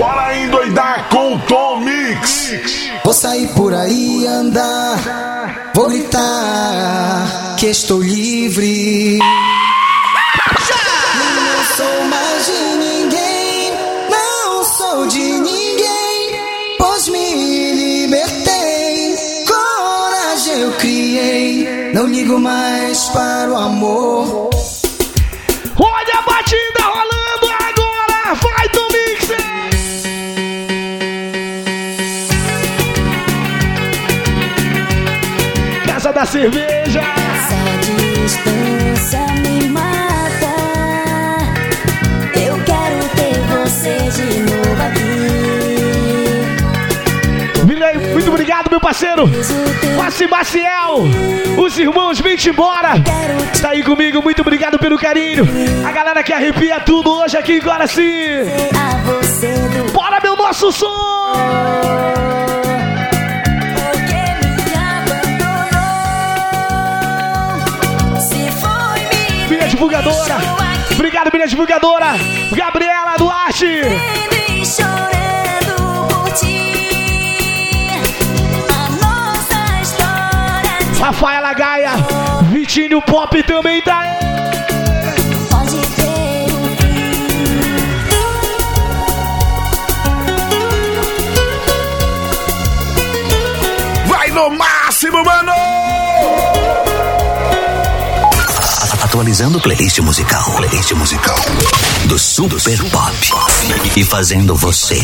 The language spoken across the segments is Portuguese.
Bora endoidar com o Tom Mix. Vou sair por aí andar, vou gritar que estou livre. Não sou mais de ninguém, não sou de ninguém, pois me libertei. Coragem eu criei, não ligo mais para o amor. Da Cerveja! Essa distância me mata. Eu quero ter você de novo aqui. Virei, muito obrigado, meu parceiro! Massi Maciel! Os irmãos, vem embora! Tá aí comigo, muito obrigado pelo carinho! A galera que arrepia tudo hoje aqui em Guaraci! A você do Bora, meu nosso som! Divulgadora! Obrigado, minha divulgadora! Gabriela Duarte! Rafaela Gaia! Vitinho Pop também tá aí! Vai no máximo, mano! Atualizando playlist musical. Playlist musical. Do Super Pop. E fazendo você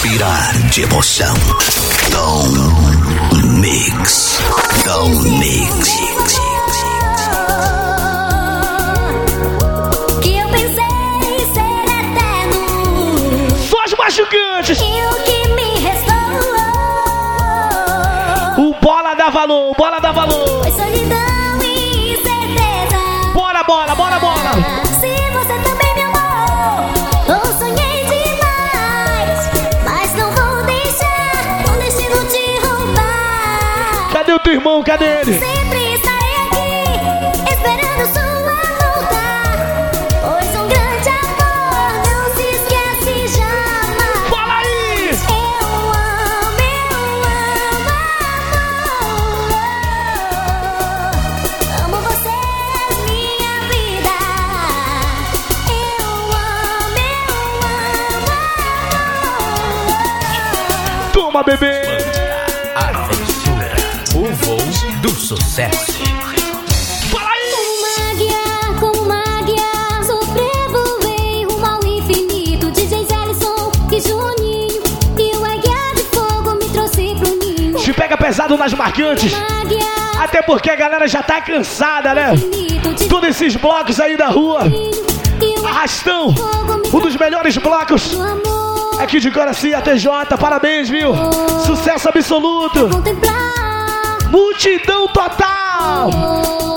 pirar de emoção. Tom Mix. Tom Mix. Que eu pensei ser eterno. Machucantes! E o que me restou O bola dá valor, o bola dá valor! foi solidão roubar. Cadê o teu irmão? Cadê ele? Sempre estarei aqui, esperando sua volta. Pois um grande amor não se esquece jamais. Fala aí! Eu amo, eu amo, amo vocês, minha vida. Eu amo, eu amo, Toma, bebê! Sucesso. Fala aí! Como águia, como águia, sobrevoei rumo ao infinito. DJ Ellison e Juninho. E o águia de fogo me trouxe pro ninho. Te pega pesado nas marcantes! Até porque a galera já tá cansada, né? Todos esses blocos aí da rua! Arrastão! Um dos melhores blocos aqui de Guaraci, ATJ, parabéns, viu? Sucesso absoluto! Multidão total!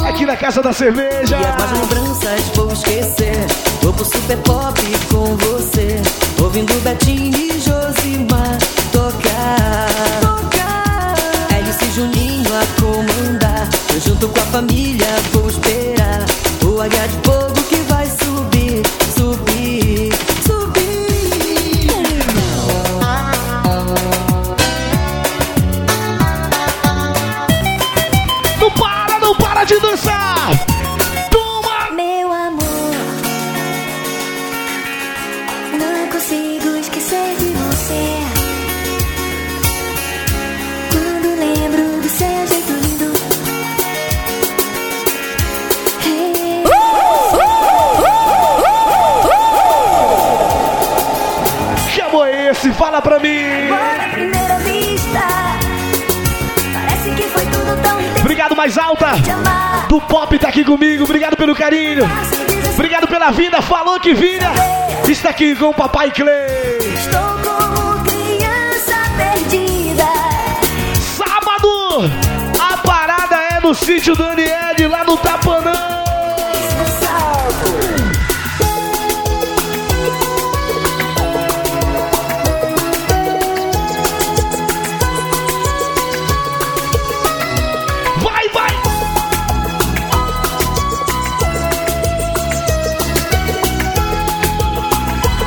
Aqui na Casa da Cerveja! E as más lembranças vou esquecer. Vou pro super pop com você. Ouvindo Betinho e Josimar tocar. Tocar. Hélice e Juninho a comandar. Eu junto com a família vou esperar. O H Obrigado mais alta! Do Pop tá aqui comigo, obrigado pelo carinho! Obrigado pela vida, falou que vinha! Está aqui com o Papai Clay! Estou como criança perdida. Sábado! A parada é no sítio Daniel, lá no Tapanã!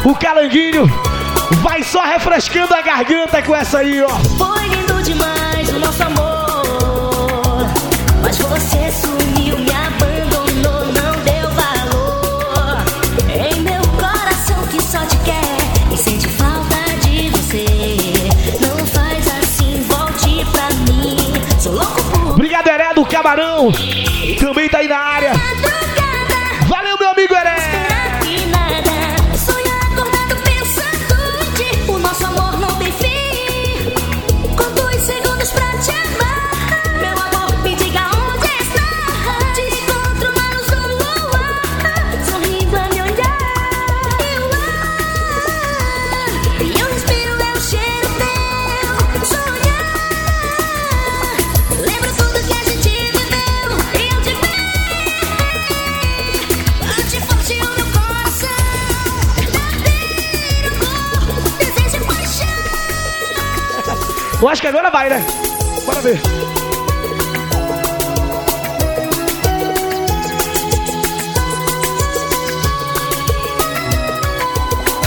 O calanguinho vai só refrescando a garganta com essa aí, ó. Foi lindo demais o nosso amor. Mas você sumiu, me abandonou, não deu valor. Em meu coração que só te quer e sente falta de você. Não faz assim, volte pra mim. Sou louco por Obrigado, Heré do Camarão. Também tá aí na área. Agora vai, né? Bora ver.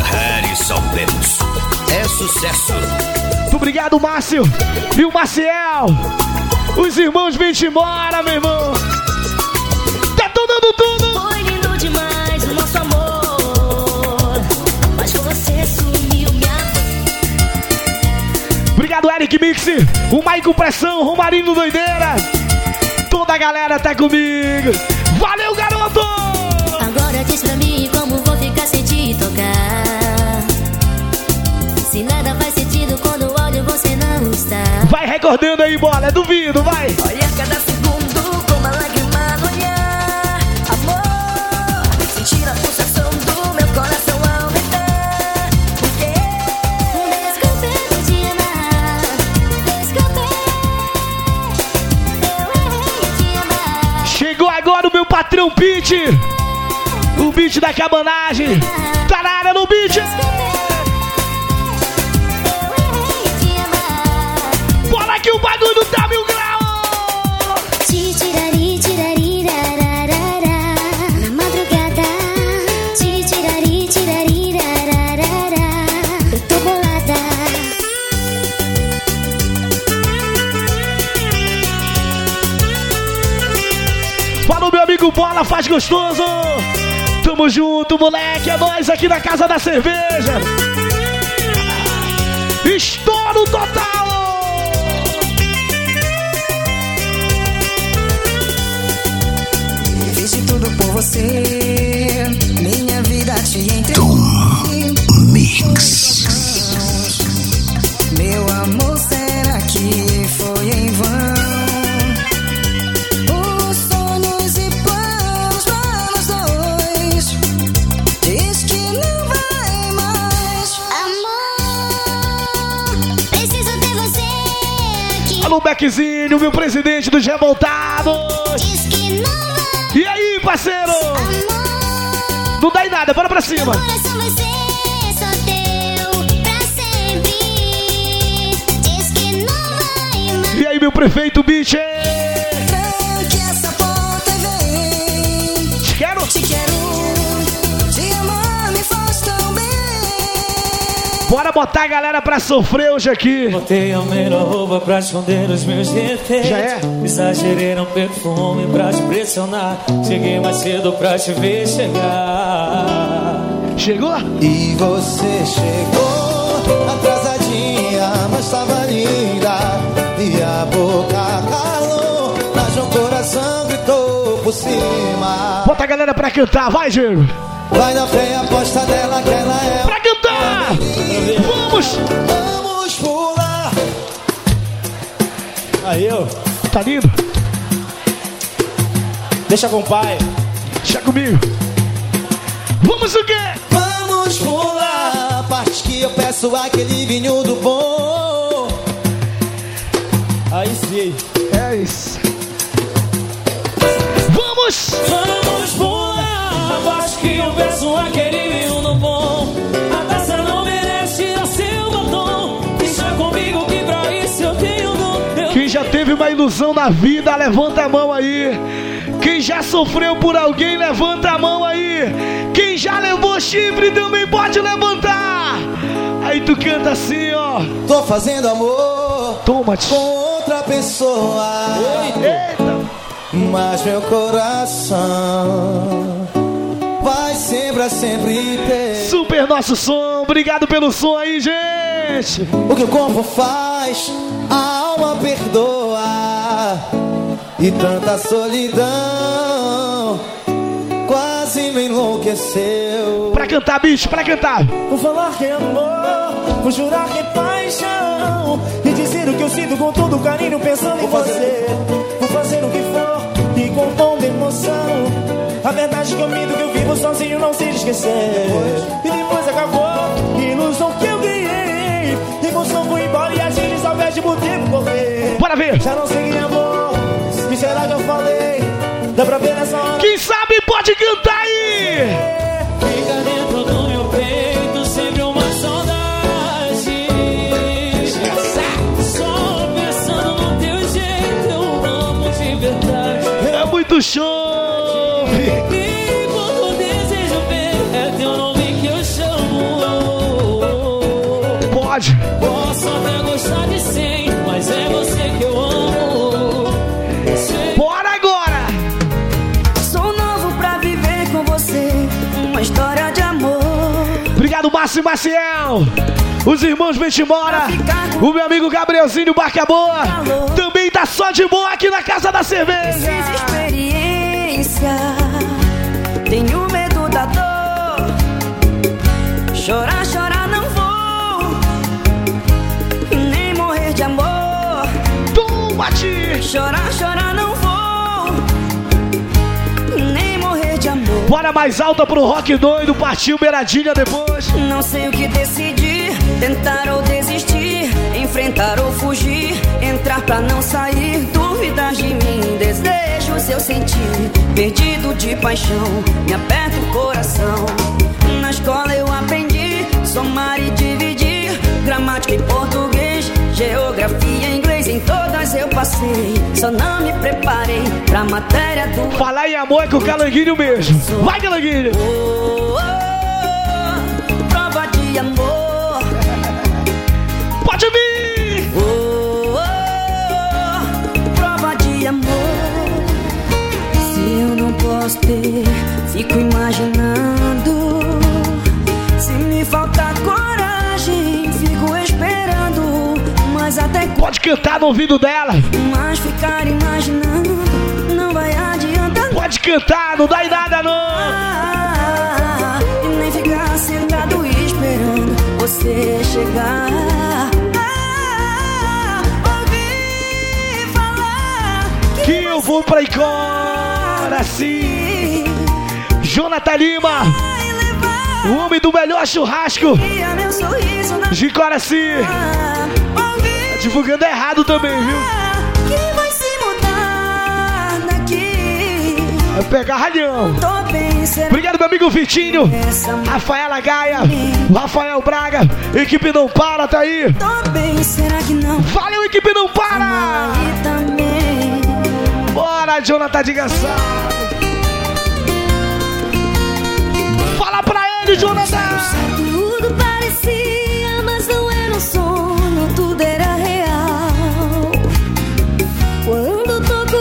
Harrison Lemos. É sucesso. Muito obrigado, Márcio e o Maciel. Os irmãos vêm embora, meu irmão. Tá dando tudo. Obrigado, Eric Mix, o Maico Pressão, o Romarinho Doideira. Toda a galera tá comigo. Valeu, garoto! Agora diz pra mim como vou ficar sem te tocar. Se nada faz sentido quando olho você não está. Vai recordando aí, bola. Duvido, vai. Olha cada meu patrão Beat. O beat da cabanagem. Tá na área no beat. Bola, faz gostoso. Tamo junto, moleque. É nós aqui na Casa da Cerveja. Estouro total. Fiz de tudo por você. Minha vida te entreguei. Mix. Meu Beckzinho, meu presidente dos revoltados. E aí, parceiro? Amor, Não dá em nada, bora pra cima. teu. E aí, meu prefeito, bicho? Botar a galera pra sofrer hoje aqui. Botei a melhor roupa pra esconder os meus defeitos. Já é? Exagerei no perfume pra te pressionar. Cheguei mais cedo pra te ver chegar. Chegou? E você chegou atrasadinha, mas tava linda. E a boca calou, mas o coração gritou por cima. Bota a galera pra cantar, vai, Diego. Vai na fé, aposta dela que ela é. Pra cantar! Vamos! Vamos pular. Aí eu, Tá lindo? deixa com o pai. Deixa comigo. Vamos o quê? Vamos pular. A parte que eu peço aquele vinho do bom. Aí sim. É isso. Vamos! Vamos que eu peço aquele vinho no bom. A taça não merece seu batom. Deixa comigo que pra isso eu tenho dom. Quem já teve uma ilusão na vida, levanta a mão aí. Quem já sofreu por alguém, levanta a mão aí. Quem já levou chifre também pode levantar. Aí tu canta assim, ó. Tô fazendo amor Toma, com outra pessoa. Eita. Mas meu coração vai sempre, sempre ter. Super nosso som. Obrigado pelo som aí, gente. O que o corpo faz, a alma perdoa. E tanta solidão quase me enlouqueceu. Pra cantar, bicho, pra cantar. Vou falar que é amor, vou jurar que é paixão E dizer o que eu sinto com todo carinho pensando em você Vou fazer o que for e com de emoção A verdade que eu minto que eu vivo sozinho não sei esquecer E depois acabou, ilusão que eu ganhei Emoção foi embora e a gente só perde por tempo correr Bora ver. Já não sei quem amor, que será que eu falei? Dá pra ver nessa hora Quem sabe pode cantar aí. É muito show. E quando desejo ver, é teu nome que eu chamo. Pode. Posso até gostar de 100, mas é você que eu amo. Sei Bora agora. Sou novo pra viver com você uma história de amor. Obrigado, Márcio e Maciel. Os irmãos Vem embora. O meu amigo Gabrielzinho Barca Boa. Também tá só de boa aqui na Casa da Cerveja. Tenho medo da dor. Chorar, chorar não vou, e nem morrer de amor. Tomate. Chorar, chorar não vou, e nem morrer de amor. Bora mais alta pro rock doido. Partiu Beiradinha depois. Não sei o que decidir, tentar ou desistir, enfrentar ou fugir, entrar pra não sair, dúvidas de mim, desejo seu sentir, perdido de paixão, me aperta o coração. Na escola eu aprendi somar e dividir, gramática em português, geografia em inglês, em todas eu passei, só não me preparei pra matéria do Falar em amor é com o Calanguinho mesmo. Vai, Calanguinho. Oh, oh, oh, posso ter, fico imaginando. Se me faltar coragem, fico esperando. Mas até? Pode cantar no ouvido dela. Mas ficar imaginando não vai adiantar. Pode cantar, não dá em nada não. Ah, e nem ficar sentado esperando você chegar. Ah, ouvi falar Que eu vou pra Icora, sim. Jonathan Lima, o homem do melhor churrasco de Coraci. Ouvi Divulgando errado também, viu? vai pegar ralhão. Obrigado, meu amigo Vitinho. Rafaela Gaia, Rafael Braga, equipe não para, tá aí. Valeu, equipe não para! Bora, Jonathan de Gassar. Ele, Jonathan. Tudo parecia, mas não era um sonho, tudo era real. Quando toco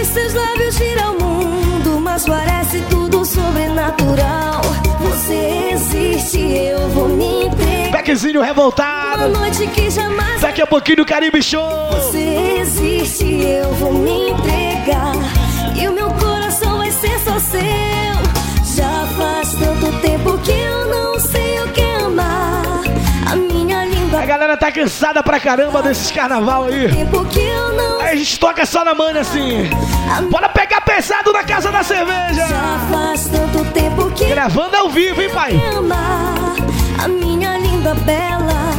os seus lábios, gira o mundo, mas parece tudo sobrenatural. Você existe, eu vou me entregar. Beckzinho Uma revoltado. noite que jamais Daqui a pouquinho, Caribe Show. você existe, eu vou me entregar. E o meu coração vai ser só seu. Tempo que eu não sei o que amar. A minha língua A galera tá cansada pra caramba desses carnaval aí. Aí a gente toca só na manha assim. Bora pegar pesado na casa da cerveja. Já faz tanto tempo que Gravando ao vivo, hein, pai? a minha linda bela.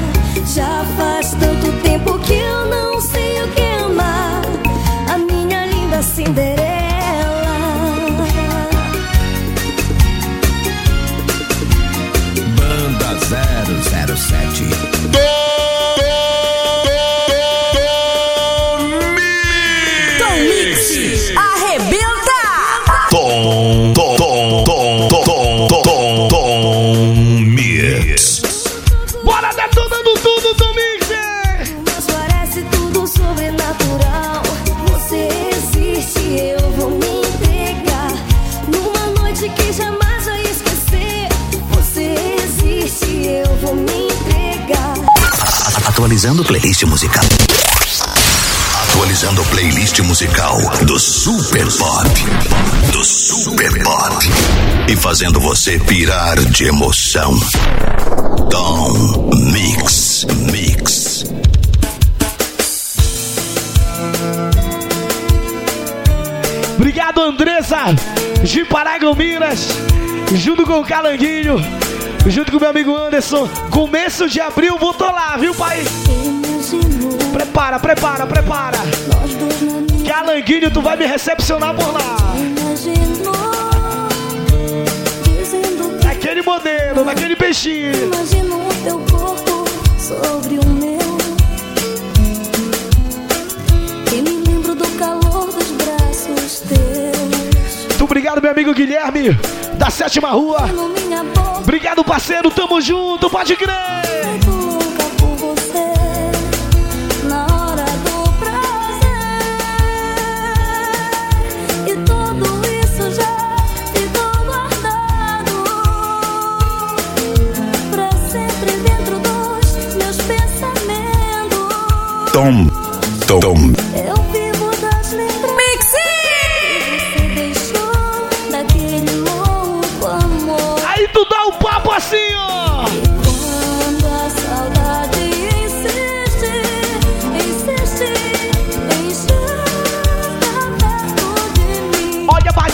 Já faz Atualizando playlist musical. Atualizando playlist musical do Super Pop. Do Super Pop. E fazendo você pirar de emoção. Tom Mix. Mix. Obrigado, Andressa de Paragominas, junto com o Calanguinho, junto com meu amigo Anderson. Começo de abril, vou tô lá, viu, pai? Prepara, prepara, prepara. Calanguinho, tu vai me recepcionar por lá. Naquele modelo, naquele peixinho. Imagino o teu corpo sobre o meu. Me lembro do calor dos braços teus. Muito obrigado, meu amigo Guilherme, da sétima rua. Obrigado, parceiro, tamo junto, pode crer. feito louca por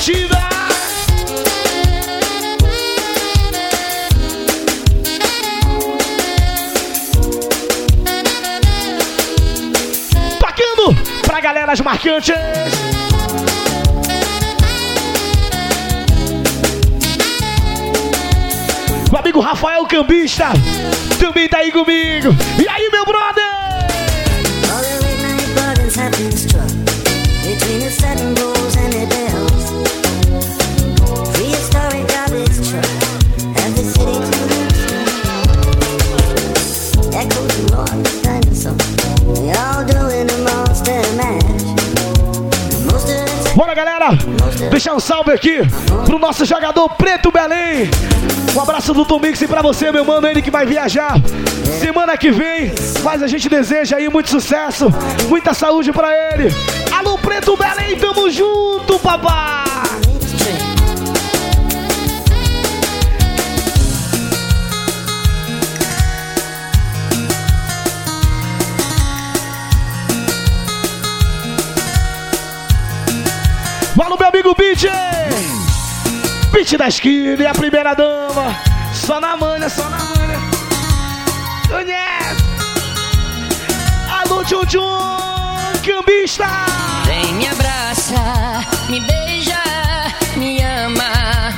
mim. Olha a batida. Tocando pra galera as marcantes. O amigo Rafael Cambista também tá aí comigo. E aí, meu brother? All um salve aqui pro nosso jogador Preto Belém. Um abraço do Tomix pra você, meu mano, ele que vai viajar semana que vem. Mas a gente deseja aí muito sucesso, muita saúde pra ele. Alô, Preto Belém, tamo junto, papai! Beat! Beat da esquina e a primeira dama. Só na manha, só na manha. Conhece? Alô, Tchum Tchum, cambista! Vem me abraça, me beija, me ama.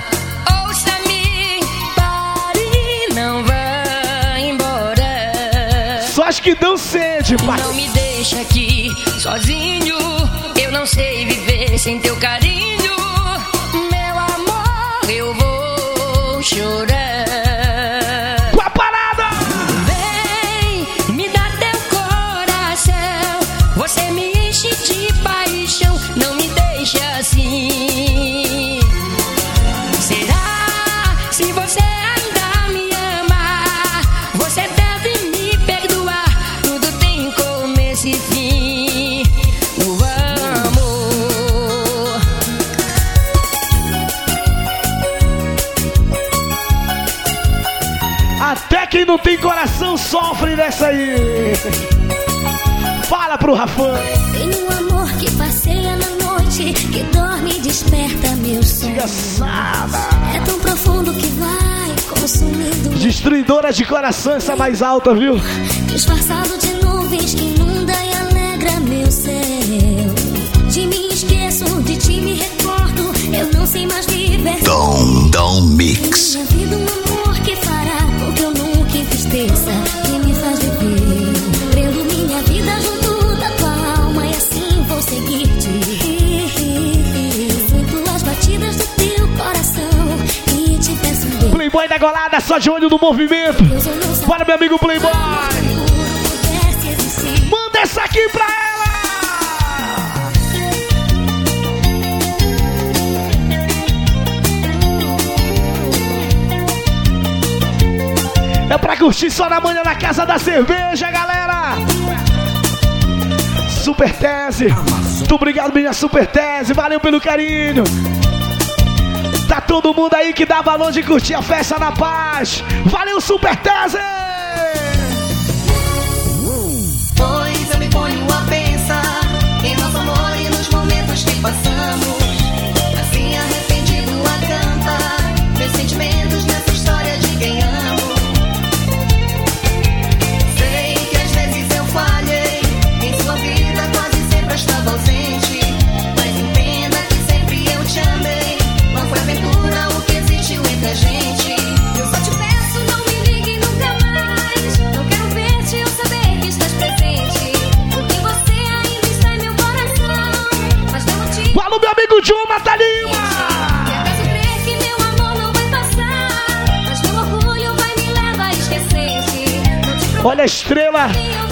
Ouça-me, pare, não vá embora. Só as que dão sede, pai. Não me deixa aqui sozinho. Eu não sei viver sem teu carinho. Tem coração sofre dessa aí. Fala pro Rafão. Tem um amor que passeia na noite, que dorme e desperta meu sonho. É tão profundo que vai consumindo, Destruidora de coração, essa mais alta, viu? disfarçado de nuvens que inunda e alegra meu céu. De mim esqueço, de ti me recordo, eu não sei mais viver. Tom. Tom Mix. Minha vida um Playboy da golada, só de olho no movimento. Bora, meu amigo Playboy. Manda essa aqui pra ela. É pra curtir só na manhã na casa da cerveja, galera. Super Tese. Muito obrigado, minha Super Tese. Valeu pelo carinho. Todo mundo aí que dá valor de curtir a festa na paz. Valeu, Super Tese!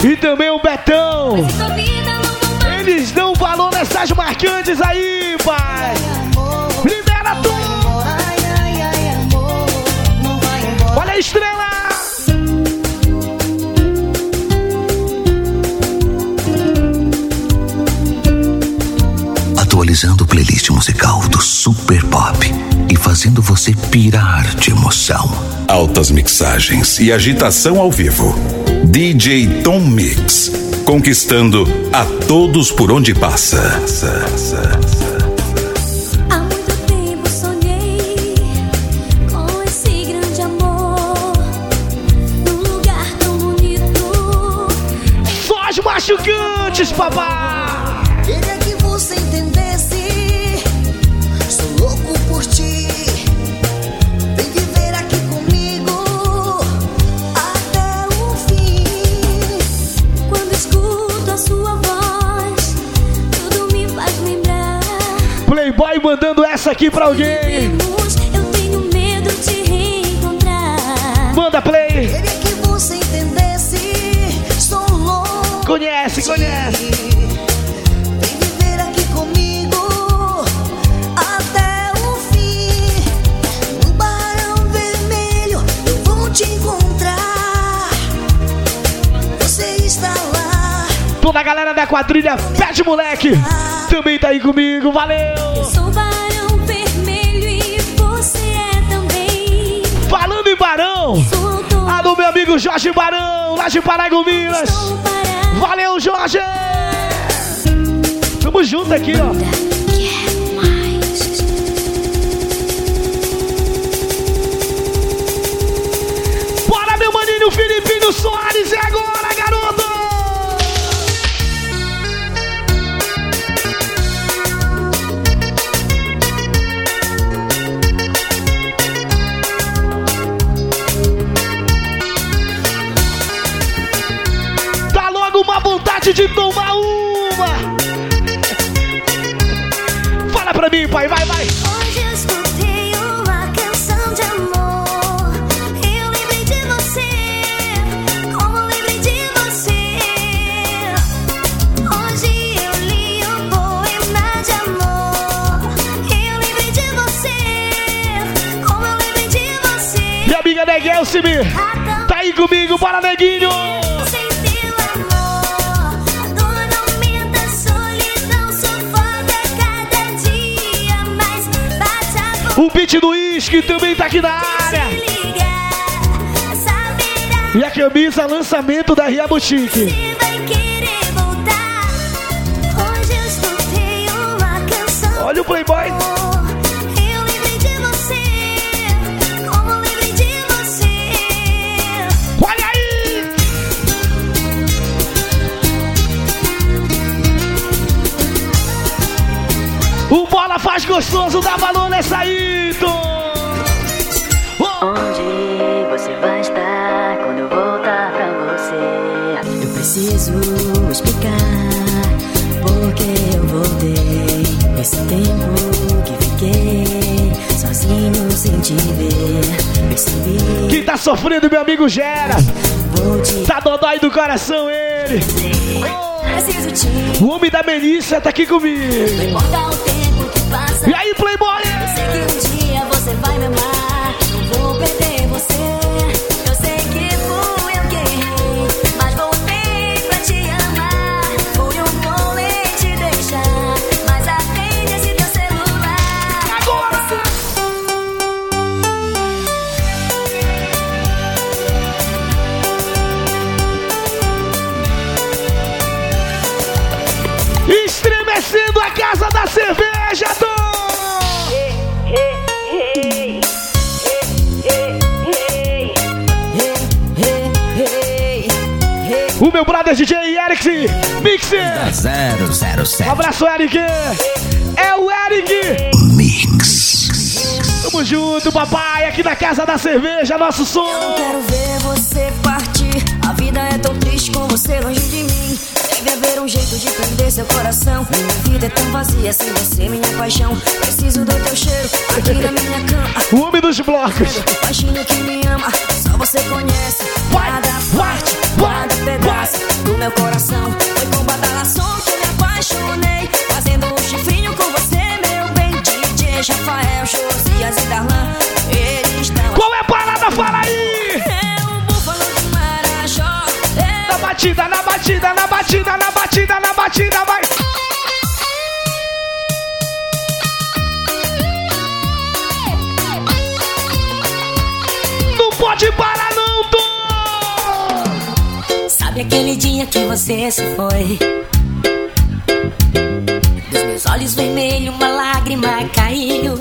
E também o Betão. Eles dão valor nessas marcantes aí, pai. Libera tudo. Olha a estrela. Atualizando o playlist musical do Super Pop e fazendo você pirar de emoção. Altas mixagens e agitação ao vivo. DJ Tom Mix. Conquistando a todos por onde passa. Aqui pra alguém. Eu tenho medo de reencontrar. Manda play. Queria que você entendesse. Sou louco. Conhece, conhece. Vem viver aqui comigo até o fim. No barão vermelho eu vou te encontrar. Você está lá. Toda a galera da quadrilha Pede Moleque também tá aí comigo. Valeu. Barão. Autor. Alô, meu amigo Jorge Barão, lá de. Estou parado. Valeu, Jorge. Tamo junto aqui, ó. Filipinho Soares. É agora, uísque também tá aqui na área. E a camisa lançamento da Ria Boutique. Olha o Playboy. Eu lembrei de você, como lembrei de você. Olha aí! O bola faz gostoso, dá valor nessa aí, Percebi, Quem tá sofrendo, meu amigo Gera. Tá dodói do coração ele. O homem da Melissa tá aqui comigo. que. E aí, Playboy? Meu brother DJ Eric Mixer. 007. Um abraço, Eric. É o Eric. Mix. Tamo junto, papai. Aqui na Casa da Cerveja, nosso som. Eu não quero ver você partir. A vida é tão triste com você longe de mim. Um jeito de prender seu coração. Minha vida é tão vazia sem você, minha paixão. Preciso do teu cheiro aqui na minha cama. O homem dos blocos. Baixinho que me ama, só você conhece. Cada parte, cada pedaço do meu coração. Foi com badalação que eu me apaixonei. Fazendo um chifrinho com você, meu bem. DJ Rafael, Josias e Darlan. Eles estão. Qual é a parada? Fala aí! Batida, na batida, na batida, na batida, na batida, vai! Não pode parar, não, Tom! Sabe aquele dia que você se foi? Dos meus olhos vermelhos, uma lágrima caiu.